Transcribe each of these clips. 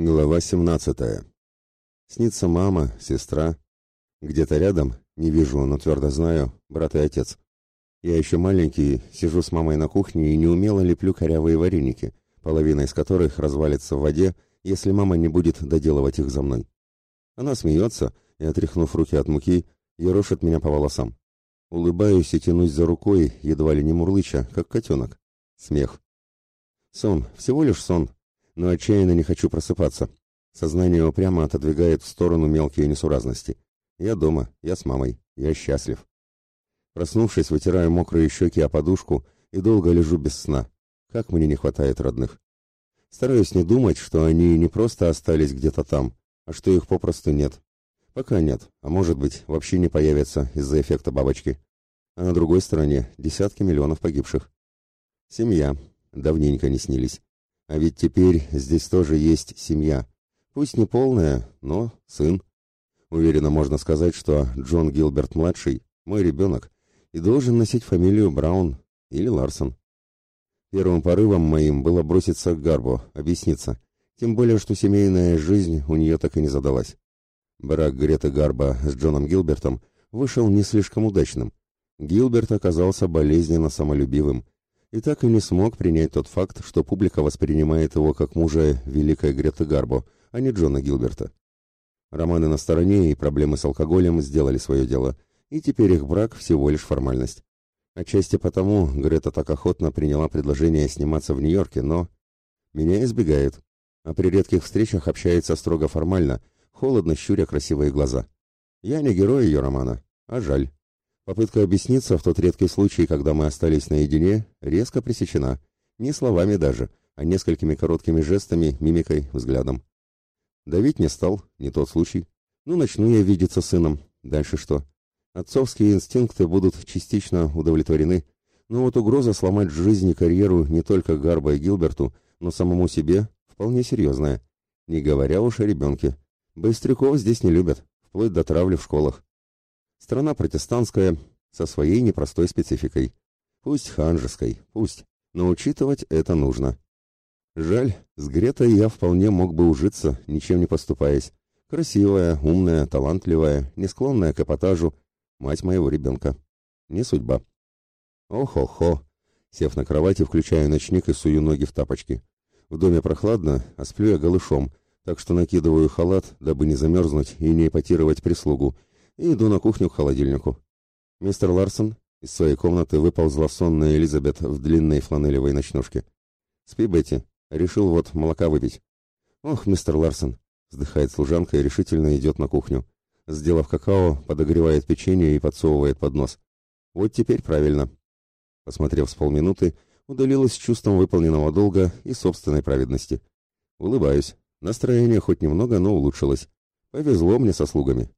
Глава 17. Снится мама, сестра. Где-то рядом, не вижу, но твердо знаю, брат и отец. Я еще маленький, сижу с мамой на кухне и неумело леплю корявые вареники, половина из которых развалится в воде, если мама не будет доделывать их за мной. Она смеется и, отряхнув руки от муки, ерошит меня по волосам. Улыбаюсь и тянусь за рукой, едва ли не мурлыча, как котенок. Смех. Сон, всего лишь сон, но отчаянно не хочу просыпаться. Сознание упрямо отодвигает в сторону мелкие несуразности. Я дома, я с мамой, я счастлив. Проснувшись, вытираю мокрые щеки о подушку и долго лежу без сна. Как мне не хватает родных. Стараюсь не думать, что они не просто остались где-то там, а что их попросту нет. Пока нет, а может быть, вообще не появятся из-за эффекта бабочки. А на другой стороне десятки миллионов погибших. Семья. Давненько не снились. А ведь теперь здесь тоже есть семья. Пусть не полная, но сын. Уверенно можно сказать, что Джон Гилберт-младший – мой ребенок и должен носить фамилию Браун или Ларсон. Первым порывом моим было броситься к Гарбу, объясниться. Тем более, что семейная жизнь у нее так и не задалась. Брак Греты Гарба с Джоном Гилбертом вышел не слишком удачным. Гилберт оказался болезненно самолюбивым – и так и не смог принять тот факт, что публика воспринимает его как мужа великой Греты Гарбо, а не Джона Гилберта. Романы на стороне и проблемы с алкоголем сделали свое дело, и теперь их брак всего лишь формальность. Отчасти потому Грета так охотно приняла предложение сниматься в Нью-Йорке, но меня избегает, а при редких встречах общается строго формально, холодно щуря красивые глаза. Я не герой ее романа, а жаль. Попытка объясниться в тот редкий случай, когда мы остались наедине, резко пресечена. Не словами даже, а несколькими короткими жестами, мимикой, взглядом. Давить не стал, не тот случай. Ну, начну я видеться сыном. Дальше что? Отцовские инстинкты будут частично удовлетворены. Но вот угроза сломать жизнь и карьеру не только Гарба и Гилберту, но самому себе вполне серьезная. Не говоря уж о ребенке. Быстряков здесь не любят, вплоть до травли в школах. Страна протестантская, со своей непростой спецификой. Пусть ханжеской, пусть, но учитывать это нужно. Жаль, с Гретой я вполне мог бы ужиться, ничем не поступаясь. Красивая, умная, талантливая, не склонная к эпатажу, мать моего ребенка. Не судьба. Ох-охо. Сев на кровати, включаю ночник и сую ноги в тапочки. В доме прохладно, а сплю я голышом, так что накидываю халат, дабы не замерзнуть и не эпатировать прислугу, и иду на кухню к холодильнику. Мистер Ларсон из своей комнаты выползла сонная Элизабет в длинной фланелевой ночнушке. «Спи, Бетти. Решил вот молока выпить». «Ох, мистер Ларсон», — вздыхает служанка и решительно идет на кухню. Сделав какао, подогревает печенье и подсовывает под нос. «Вот теперь правильно». Посмотрев с полминуты, удалилась с чувством выполненного долга и собственной праведности. Улыбаюсь. Настроение хоть немного, но улучшилось. Повезло мне со слугами.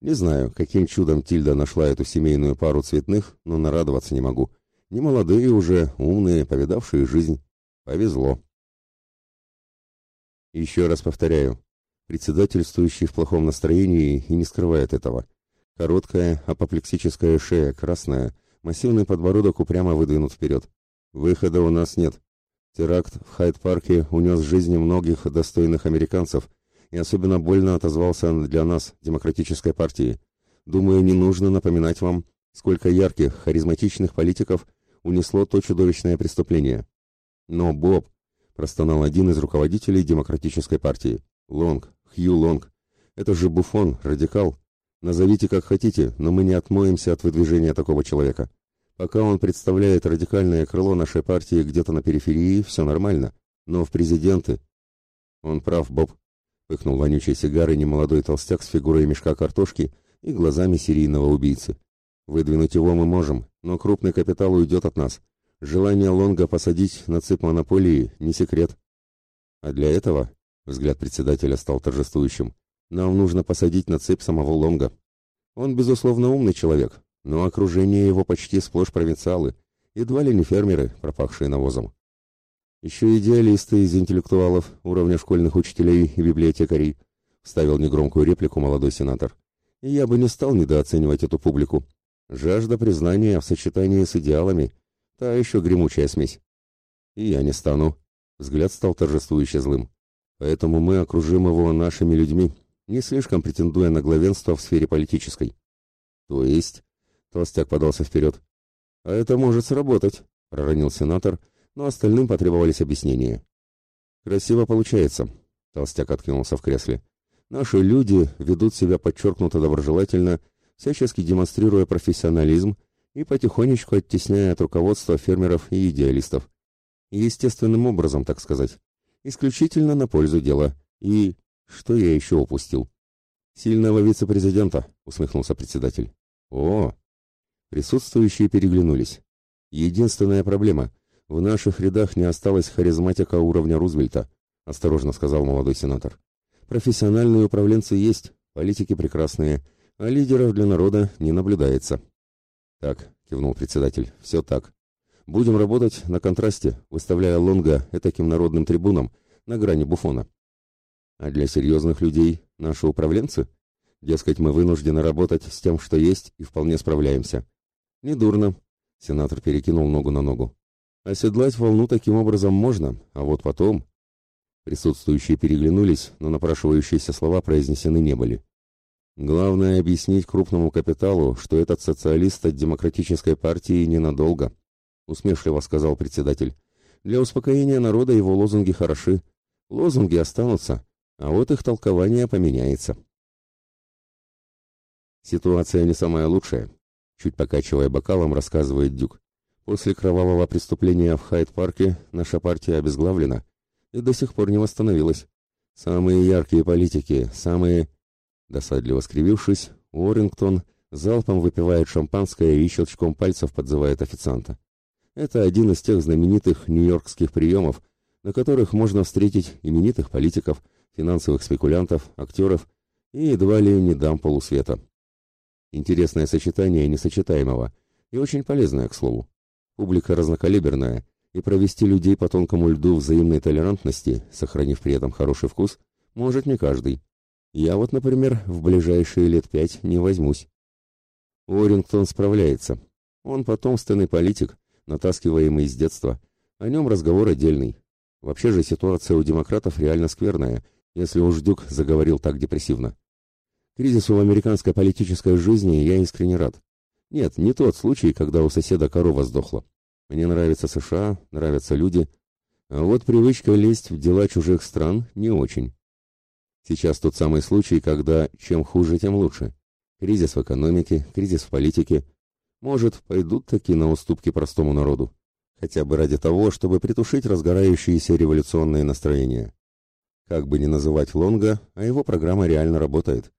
Не знаю, каким чудом Тильда нашла эту семейную пару цветных, но нарадоваться не могу. Не молодые уже, умные, повидавшие жизнь. Повезло. Еще раз повторяю, председательствующий в плохом настроении и не скрывает этого. Короткая, апоплексическая шея, красная, массивный подбородок упрямо выдвинут вперед. Выхода у нас нет. Теракт в Хайд-парке унес жизни многих достойных американцев, и особенно больно отозвался для нас, демократической партии. Думаю, не нужно напоминать вам, сколько ярких, харизматичных политиков унесло то чудовищное преступление. Но Боб, простонал один из руководителей демократической партии. Лонг, Хью Лонг. Это же буфон, радикал. Назовите как хотите, но мы не отмоемся от выдвижения такого человека. Пока он представляет радикальное крыло нашей партии где-то на периферии, все нормально. Но в президенты... Он прав, Боб, Пыхнул вонючей сигарой немолодой толстяк с фигурой мешка картошки и глазами серийного убийцы. Выдвинуть его мы можем, но крупный капитал уйдет от нас. Желание Лонга посадить на цепь монополии не секрет. А для этого, взгляд председателя стал торжествующим, нам нужно посадить на цепь самого Лонга. Он, безусловно, умный человек, но окружение его почти сплошь провинциалы, едва ли не фермеры, пропахшие навозом. Еще идеалисты из интеллектуалов, уровня школьных учителей и библиотекарей, вставил негромкую реплику молодой сенатор. И я бы не стал недооценивать эту публику. Жажда признания в сочетании с идеалами — та еще гремучая смесь. И я не стану. Взгляд стал торжествующе злым. Поэтому мы окружим его нашими людьми, не слишком претендуя на главенство в сфере политической. То есть, Толстяк подался вперед. А это может сработать, проронил сенатор, но остальным потребовались объяснения. Красиво получается, Толстяк откинулся в кресле. Наши люди ведут себя подчеркнуто доброжелательно, всячески демонстрируя профессионализм и потихонечку оттесняя от руководства фермеров и идеалистов. Естественным образом, так сказать. Исключительно на пользу дела. И что я еще упустил? Сильного вице-президента, усмехнулся председатель. О! Присутствующие переглянулись. Единственная проблема — в наших рядах не осталось харизматика уровня Рузвельта, осторожно сказал молодой сенатор. Профессиональные управленцы есть, политики прекрасные, а лидеров для народа не наблюдается. Так, кивнул председатель, все так. Будем работать на контрасте, выставляя Лонга этаким народным трибуном на грани буфона. А для серьезных людей наши управленцы? Дескать, мы вынуждены работать с тем, что есть, и вполне справляемся. Недурно. Сенатор перекинул ногу на ногу. Оседлать волну таким образом можно, а вот потом... Присутствующие переглянулись, но напрашивающиеся слова произнесены не были. Главное объяснить крупному капиталу, что этот социалист от демократической партии ненадолго, усмешливо сказал председатель. Для успокоения народа его лозунги хороши. Лозунги останутся, а вот их толкование поменяется. Ситуация не самая лучшая, чуть покачивая бокалом, рассказывает Дюк. После кровавого преступления в Хайд-парке наша партия обезглавлена и до сих пор не восстановилась. Самые яркие политики, самые... Досадливо скривившись, Уоррингтон залпом выпивает шампанское и щелчком пальцев подзывает официанта. Это один из тех знаменитых нью-йоркских приемов, на которых можно встретить именитых политиков, финансовых спекулянтов, актеров и едва ли не дам полусвета. Интересное сочетание несочетаемого и очень полезное, к слову. Публика разнокалиберная, и провести людей по тонкому льду взаимной толерантности, сохранив при этом хороший вкус, может не каждый. Я вот, например, в ближайшие лет пять не возьмусь. Уоррингтон справляется. Он потомственный политик, натаскиваемый с детства. О нем разговор отдельный. Вообще же ситуация у демократов реально скверная, если уж Дюк заговорил так депрессивно. Кризису в американской политической жизни я искренне рад. Нет, не тот случай, когда у соседа корова сдохла. Мне нравится США, нравятся люди, а вот привычка лезть в дела чужих стран не очень. Сейчас тот самый случай, когда чем хуже, тем лучше. Кризис в экономике, кризис в политике. Может, пойдут такие на уступки простому народу. Хотя бы ради того, чтобы притушить разгорающиеся революционные настроения. Как бы ни называть Лонга, а его программа реально работает.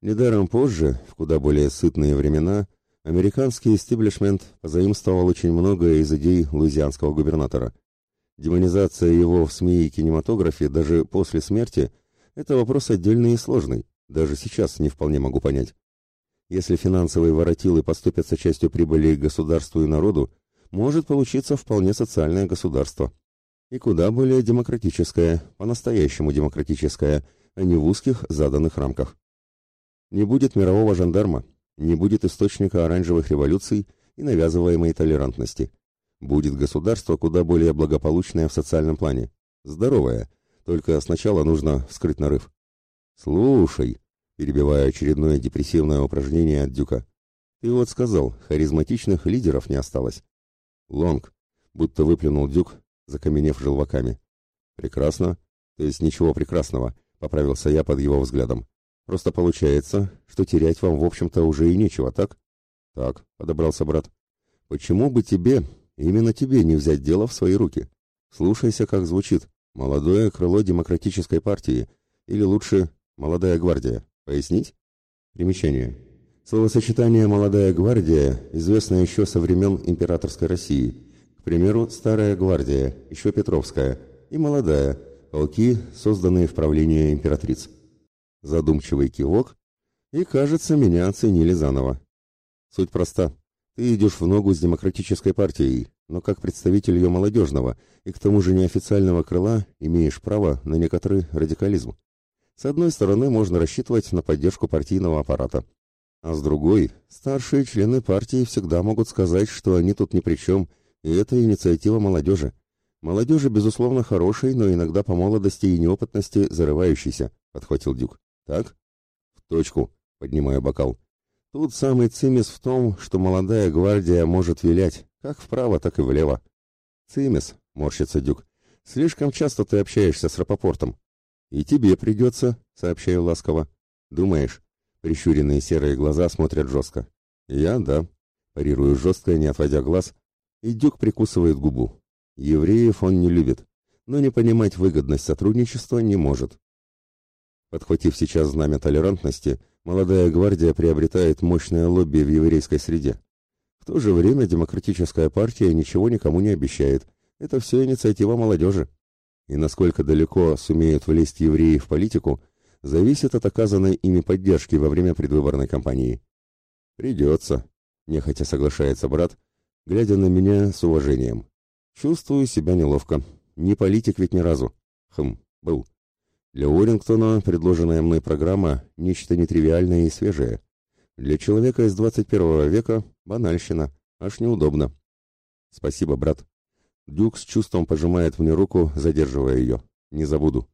Недаром позже, в куда более сытные времена, американский истеблишмент позаимствовал очень многое из идей луизианского губернатора. Демонизация его в СМИ и кинематографе даже после смерти – это вопрос отдельный и сложный, даже сейчас не вполне могу понять. Если финансовые воротилы поступят частью прибыли государству и народу, может получиться вполне социальное государство. И куда более демократическое, по-настоящему демократическое, а не в узких заданных рамках. Не будет мирового жандарма, не будет источника оранжевых революций и навязываемой толерантности. Будет государство куда более благополучное в социальном плане. Здоровое, только сначала нужно вскрыть нарыв. «Слушай», перебивая очередное депрессивное упражнение от Дюка, «ты вот сказал, харизматичных лидеров не осталось». «Лонг», будто выплюнул Дюк, закаменев желваками. «Прекрасно. То есть ничего прекрасного», — поправился я под его взглядом. Просто получается, что терять вам, в общем-то, уже и нечего, так? Так, подобрался брат. Почему бы тебе, именно тебе, не взять дело в свои руки? Слушайся, как звучит. Молодое крыло демократической партии. Или лучше, молодая гвардия. Пояснить? Примечание. Словосочетание «молодая гвардия» известно еще со времен императорской России. К примеру, «старая гвардия», еще Петровская, и «молодая», полки, созданные в правлении императриц. Задумчивый кивок, и, кажется, меня оценили заново. Суть проста. Ты идешь в ногу с демократической партией, но как представитель ее молодежного и к тому же неофициального крыла имеешь право на некоторый радикализм. С одной стороны, можно рассчитывать на поддержку партийного аппарата, а с другой, старшие члены партии всегда могут сказать, что они тут ни при чем, и это инициатива молодежи. Молодежи, безусловно, хорошей, но иногда по молодости и неопытности зарывающейся, подхватил Дюк. Так? В точку, поднимая бокал. Тут самый цимис в том, что молодая гвардия может вилять, как вправо, так и влево. Цимис, морщится Дюк. Слишком часто ты общаешься с Рапопортом. И тебе придется, сообщаю ласково. Думаешь? Прищуренные серые глаза смотрят жестко. Я, да. Парирую жестко, не отводя глаз, и Дюк прикусывает губу. Евреев он не любит, но не понимать выгодность сотрудничества не может. Подхватив сейчас знамя толерантности, молодая гвардия приобретает мощное лобби в еврейской среде. В то же время демократическая партия ничего никому не обещает. Это все инициатива молодежи. И насколько далеко сумеют влезть евреи в политику, зависит от оказанной ими поддержки во время предвыборной кампании. «Придется», — нехотя соглашается брат, глядя на меня с уважением. Чувствую себя неловко. Не политик ведь ни разу. Хм, был. Для Уоррингтона предложенная мной программа – нечто нетривиальное и свежее. Для человека из 21 века – банальщина. Аж неудобно. Спасибо, брат. Дюк с чувством пожимает мне руку, задерживая ее. Не забуду.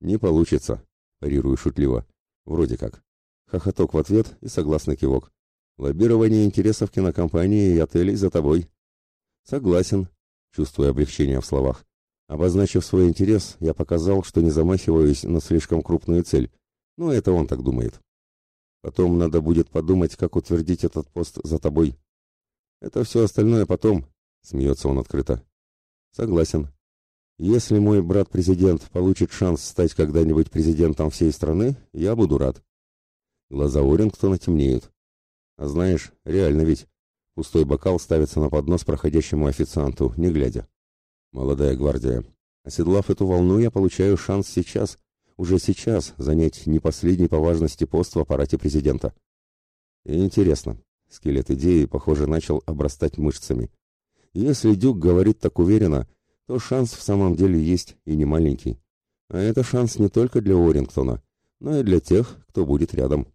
Не получится, парирую шутливо. Вроде как. Хохоток в ответ и согласный кивок. Лоббирование интересов кинокомпании и отелей за тобой. Согласен, чувствуя облегчение в словах. Обозначив свой интерес, я показал, что не замахиваюсь на слишком крупную цель. Ну, это он так думает. Потом надо будет подумать, как утвердить этот пост за тобой. Это все остальное потом, смеется он открыто. Согласен. Если мой брат-президент получит шанс стать когда-нибудь президентом всей страны, я буду рад. Глаза Уоррингтона темнеют. А знаешь, реально ведь, Пустой бокал ставится на поднос проходящему официанту, не глядя. Молодая гвардия. Оседлав эту волну, я получаю шанс сейчас, уже сейчас, занять не последний по важности пост в аппарате президента. Интересно, скелет идеи, похоже, начал обрастать мышцами. Если Дюк говорит так уверенно, то шанс в самом деле есть и не маленький. А это шанс не только для Уоррингтона, но и для тех, кто будет рядом.